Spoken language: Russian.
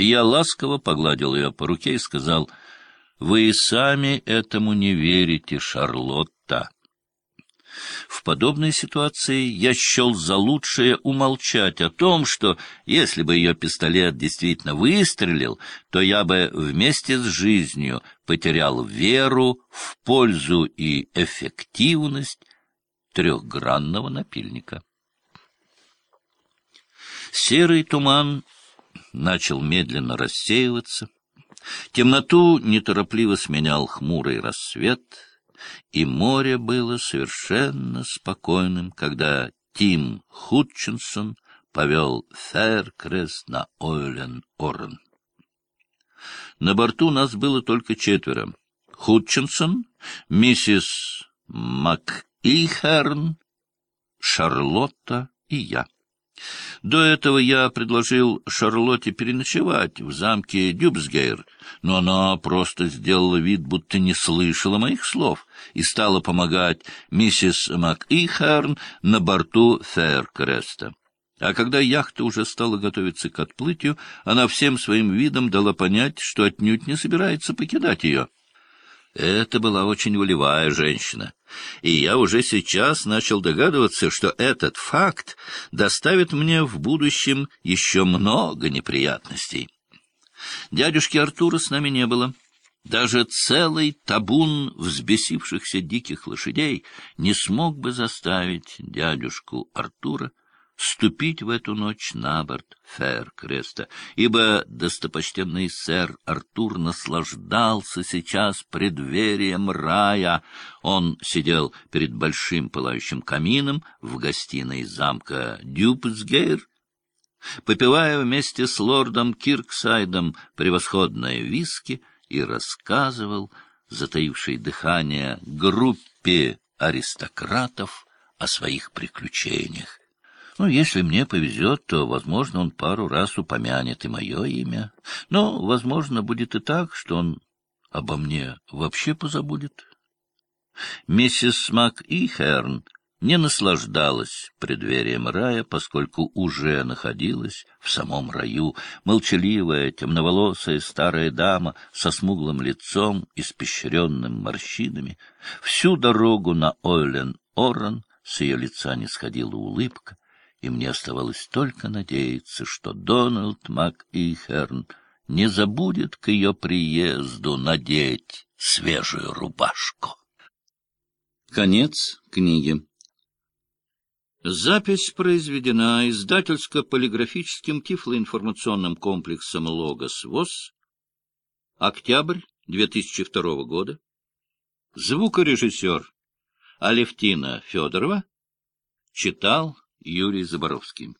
Я ласково погладил ее по руке и сказал, «Вы и сами этому не верите, Шарлотта». В подобной ситуации я счел за лучшее умолчать о том, что если бы ее пистолет действительно выстрелил, то я бы вместе с жизнью потерял веру в пользу и эффективность трехгранного напильника. Серый туман начал медленно рассеиваться. Темноту неторопливо сменял хмурый рассвет, и море было совершенно спокойным, когда Тим Хутчинсон повел Феркрест на Ойлен-Орен. На борту нас было только четверо. Хутчинсон, миссис МакИхерн, Шарлотта и я. До этого я предложил Шарлотте переночевать в замке Дюбсгейр, но она просто сделала вид, будто не слышала моих слов, и стала помогать миссис МакИхерн на борту Фэркреста. А когда яхта уже стала готовиться к отплытию, она всем своим видом дала понять, что отнюдь не собирается покидать ее. Это была очень волевая женщина, и я уже сейчас начал догадываться, что этот факт доставит мне в будущем еще много неприятностей. Дядюшки Артура с нами не было. Даже целый табун взбесившихся диких лошадей не смог бы заставить дядюшку Артура ступить в эту ночь на борт Фэр-Креста, ибо достопочтенный сэр Артур наслаждался сейчас преддверием рая. Он сидел перед большим пылающим камином в гостиной замка Дюпсгейр, попивая вместе с лордом Кирксайдом превосходное виски и рассказывал, затаившей дыхание, группе аристократов о своих приключениях. Ну, если мне повезет, то, возможно, он пару раз упомянет и мое имя. Но, возможно, будет и так, что он обо мне вообще позабудет. Миссис Мак и Херн не наслаждалась преддверием рая, поскольку уже находилась в самом раю, молчаливая, темноволосая старая дама со смуглым лицом, испещренным морщинами. Всю дорогу на Ойлен-Оррен с ее лица не сходила улыбка, и мне оставалось только надеяться, что Дональд МакИхерн не забудет к ее приезду надеть свежую рубашку. Конец книги. Запись произведена издательско-полиграфическим тифлоинформационным комплексом «Логос ВОЗ». Октябрь 2002 года. Звукорежиссер Алевтина Федорова читал Юрий Заборовский